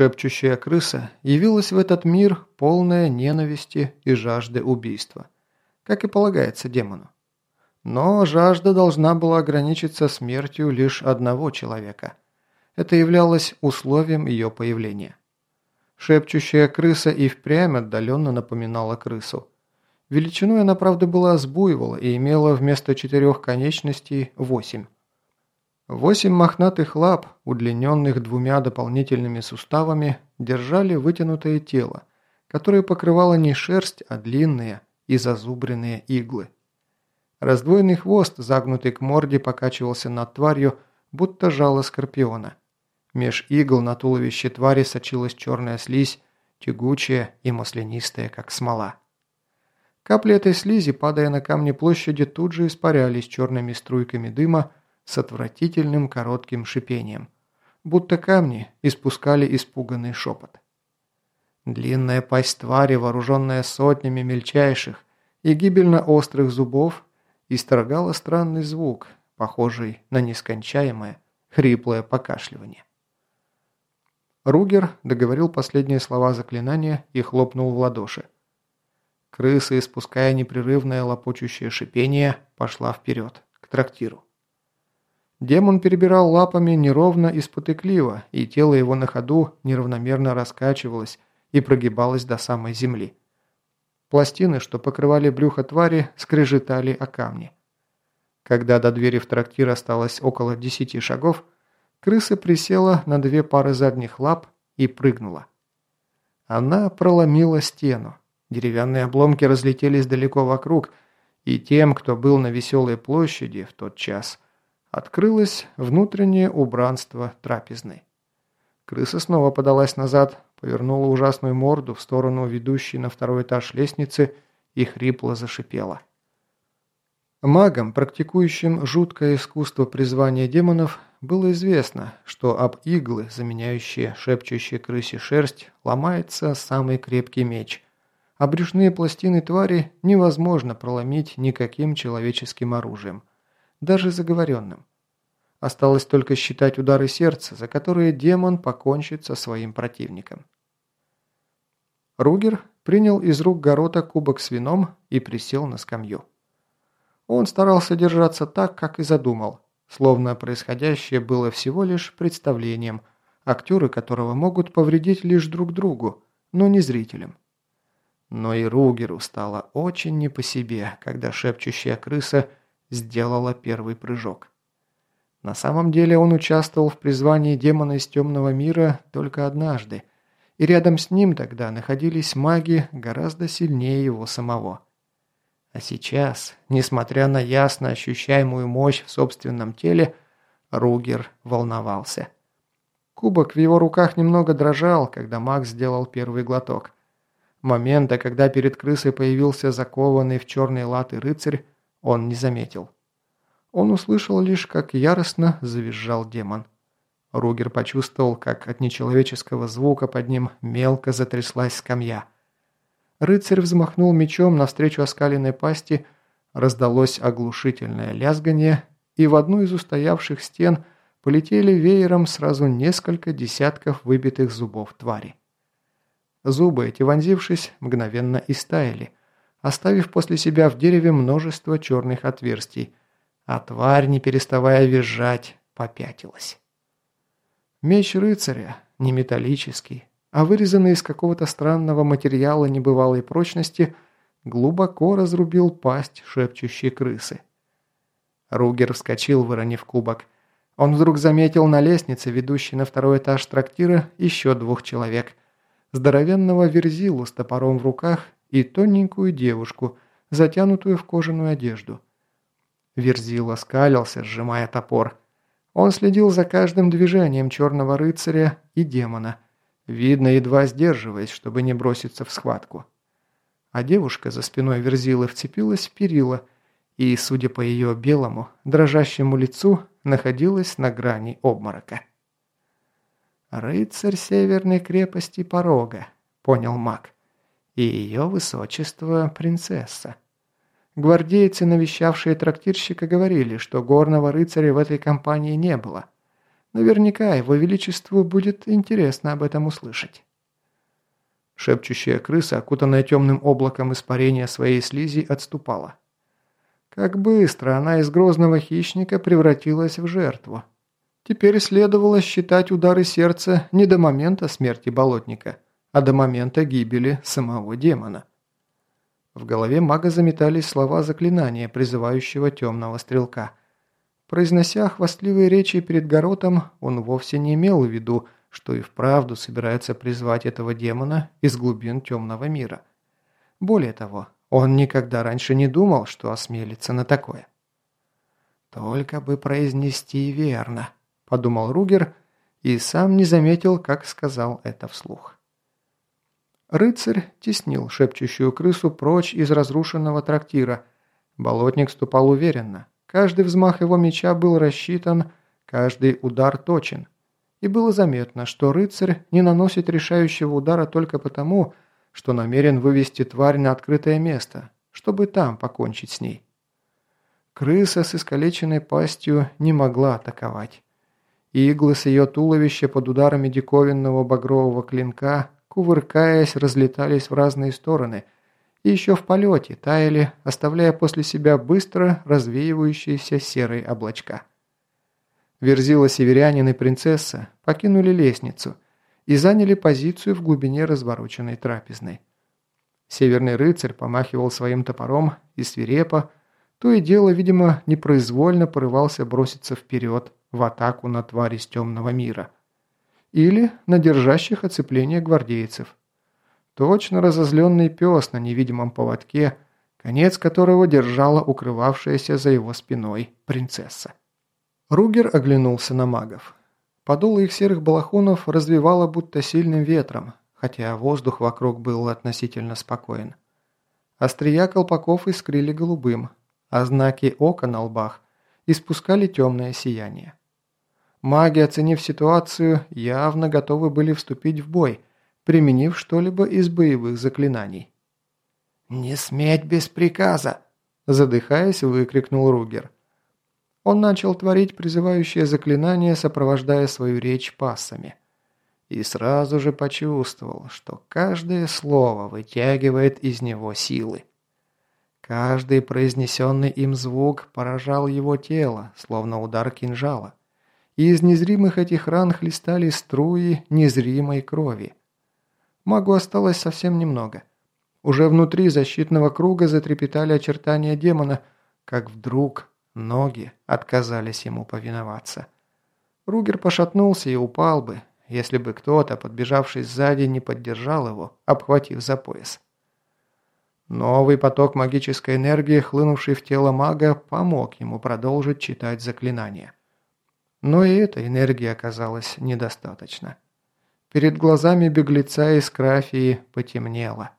Шепчущая крыса явилась в этот мир полная ненависти и жажды убийства, как и полагается демону. Но жажда должна была ограничиться смертью лишь одного человека. Это являлось условием ее появления. Шепчущая крыса и впрямь отдаленно напоминала крысу. Величиной она, правда, была с и имела вместо четырех конечностей восемь. Восемь мохнатых лап, удлиненных двумя дополнительными суставами, держали вытянутое тело, которое покрывало не шерсть, а длинные и зазубренные иглы. Раздвоенный хвост, загнутый к морде, покачивался над тварью, будто жало скорпиона. Меж игл на туловище твари сочилась черная слизь, тягучая и маслянистая, как смола. Капли этой слизи, падая на камни площади, тут же испарялись черными струйками дыма с отвратительным коротким шипением, будто камни испускали испуганный шепот. Длинная пасть твари, вооруженная сотнями мельчайших и гибельно острых зубов, исторгала странный звук, похожий на нескончаемое, хриплое покашливание. Ругер договорил последние слова заклинания и хлопнул в ладоши. Крыса, испуская непрерывное лопочущее шипение, пошла вперед, к трактиру. Демон перебирал лапами неровно и спотыкливо, и тело его на ходу неравномерно раскачивалось и прогибалось до самой земли. Пластины, что покрывали брюхо твари, скрежетали о камни. Когда до двери в трактир осталось около десяти шагов, Крыса присела на две пары задних лап и прыгнула. Она проломила стену. Деревянные обломки разлетелись далеко вокруг, и тем, кто был на веселой площади в тот час, открылось внутреннее убранство трапезной. Крыса снова подалась назад, повернула ужасную морду в сторону ведущей на второй этаж лестницы и хрипло зашипела. Магам, практикующим жуткое искусство призвания демонов, было известно, что об иглы, заменяющие шепчущие крысе шерсть, ломается самый крепкий меч, а брюшные пластины твари невозможно проломить никаким человеческим оружием, даже заговоренным. Осталось только считать удары сердца, за которые демон покончит со своим противником. Ругер принял из рук Горота кубок с вином и присел на скамью. Он старался держаться так, как и задумал, словно происходящее было всего лишь представлением, актеры которого могут повредить лишь друг другу, но не зрителям. Но и Ругеру стало очень не по себе, когда шепчущая крыса сделала первый прыжок. На самом деле он участвовал в призвании демона из темного мира только однажды, и рядом с ним тогда находились маги гораздо сильнее его самого. А сейчас, несмотря на ясно ощущаемую мощь в собственном теле, Ругер волновался. Кубок в его руках немного дрожал, когда маг сделал первый глоток. Момента, когда перед крысой появился закованный в черные латы рыцарь, он не заметил. Он услышал лишь, как яростно завизжал демон. Ругер почувствовал, как от нечеловеческого звука под ним мелко затряслась скамья – Рыцарь взмахнул мечом навстречу оскаленной пасти, раздалось оглушительное лязгание, и в одну из устоявших стен полетели веером сразу несколько десятков выбитых зубов твари. Зубы эти, вонзившись, мгновенно истаяли, оставив после себя в дереве множество черных отверстий, а тварь, не переставая визжать, попятилась. Меч рыцаря, не металлический, а вырезанный из какого-то странного материала небывалой прочности, глубоко разрубил пасть шепчущей крысы. Ругер вскочил, выронив кубок. Он вдруг заметил на лестнице, ведущей на второй этаж трактира, еще двух человек. Здоровенного верзилу с топором в руках и тоненькую девушку, затянутую в кожаную одежду. Верзила скалился, сжимая топор. Он следил за каждым движением черного рыцаря и демона – Видно, едва сдерживаясь, чтобы не броситься в схватку. А девушка за спиной Верзилы вцепилась в перила и, судя по ее белому, дрожащему лицу, находилась на грани обморока. «Рыцарь северной крепости Порога», — понял маг, — «и ее высочество принцесса». Гвардейцы, навещавшие трактирщика, говорили, что горного рыцаря в этой компании не было. Наверняка его величеству будет интересно об этом услышать. Шепчущая крыса, окутанная темным облаком испарения своей слизи, отступала. Как быстро она из грозного хищника превратилась в жертву. Теперь следовало считать удары сердца не до момента смерти болотника, а до момента гибели самого демона. В голове мага заметались слова заклинания, призывающего темного стрелка. Произнося хвастливые речи перед горотом, он вовсе не имел в виду, что и вправду собирается призвать этого демона из глубин темного мира. Более того, он никогда раньше не думал, что осмелится на такое. «Только бы произнести верно», – подумал Ругер и сам не заметил, как сказал это вслух. Рыцарь теснил шепчущую крысу прочь из разрушенного трактира. Болотник ступал уверенно. Каждый взмах его меча был рассчитан, каждый удар точен. И было заметно, что рыцарь не наносит решающего удара только потому, что намерен вывести тварь на открытое место, чтобы там покончить с ней. Крыса с искалеченной пастью не могла атаковать. Иглы с ее туловища под ударами диковинного багрового клинка кувыркаясь, разлетались в разные стороны и еще в полете таяли, оставляя после себя быстро развеивающиеся серые облачка. Верзила северянин и принцесса покинули лестницу и заняли позицию в глубине развороченной трапезной. Северный рыцарь помахивал своим топором и свирепо, то и дело, видимо, непроизвольно порывался броситься вперед в атаку на тварь из темного мира – или на держащих оцепление гвардейцев. Точно разозленный пес на невидимом поводке, конец которого держала укрывавшаяся за его спиной принцесса. Ругер оглянулся на магов. Подолы их серых балахонов развивало будто сильным ветром, хотя воздух вокруг был относительно спокоен. Острия колпаков искрили голубым, а знаки ока на лбах испускали темное сияние. Маги, оценив ситуацию, явно готовы были вступить в бой, применив что-либо из боевых заклинаний. «Не сметь без приказа!» – задыхаясь, выкрикнул Ругер. Он начал творить призывающее заклинание, сопровождая свою речь пассами. И сразу же почувствовал, что каждое слово вытягивает из него силы. Каждый произнесенный им звук поражал его тело, словно удар кинжала и из незримых этих ран хлестали струи незримой крови. Магу осталось совсем немного. Уже внутри защитного круга затрепетали очертания демона, как вдруг ноги отказались ему повиноваться. Ругер пошатнулся и упал бы, если бы кто-то, подбежавший сзади, не поддержал его, обхватив за пояс. Новый поток магической энергии, хлынувший в тело мага, помог ему продолжить читать заклинание. Но и этой энергии оказалось недостаточно. Перед глазами беглеца из Крафии потемнело.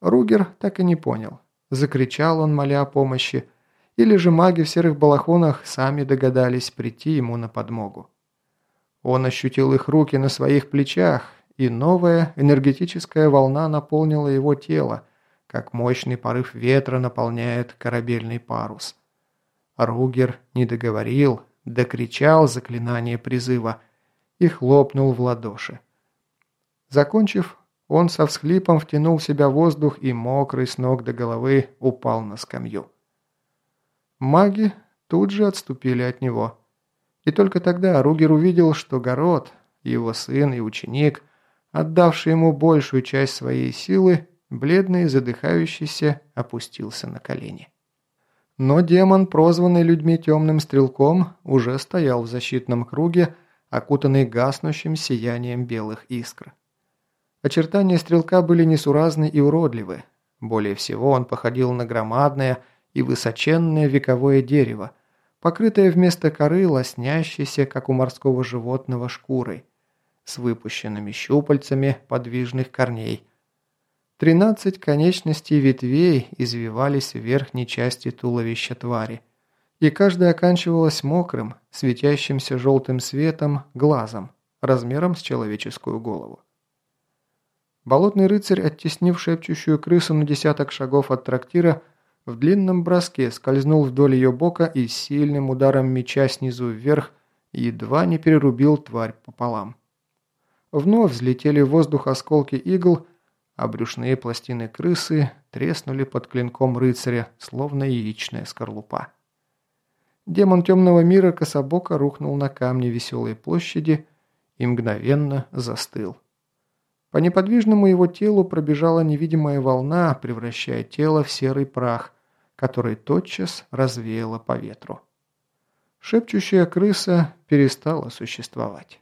Ругер так и не понял, закричал он, моля о помощи, или же маги в серых балахонах сами догадались прийти ему на подмогу. Он ощутил их руки на своих плечах, и новая энергетическая волна наполнила его тело, как мощный порыв ветра наполняет корабельный парус. Ругер не договорил, докричал заклинание призыва и хлопнул в ладоши. Закончив, он со всхлипом втянул в себя воздух и мокрый с ног до головы упал на скамью. Маги тут же отступили от него. И только тогда Ругер увидел, что Город, его сын и ученик, отдавший ему большую часть своей силы, бледный и задыхающийся, опустился на колени. Но демон, прозванный людьми темным стрелком, уже стоял в защитном круге, окутанный гаснущим сиянием белых искр. Очертания стрелка были несуразны и уродливы. Более всего он походил на громадное и высоченное вековое дерево, покрытое вместо коры лоснящейся, как у морского животного, шкурой, с выпущенными щупальцами подвижных корней – Тринадцать конечностей ветвей извивались в верхней части туловища твари, и каждая оканчивалась мокрым, светящимся желтым светом глазом, размером с человеческую голову. Болотный рыцарь, оттеснив шепчущую крысу на десяток шагов от трактира, в длинном броске скользнул вдоль ее бока и сильным ударом меча снизу вверх едва не перерубил тварь пополам. Вновь взлетели в воздух осколки игл, а брюшные пластины крысы треснули под клинком рыцаря, словно яичная скорлупа. Демон темного мира кособоко рухнул на камни веселой площади и мгновенно застыл. По неподвижному его телу пробежала невидимая волна, превращая тело в серый прах, который тотчас развеяло по ветру. Шепчущая крыса перестала существовать.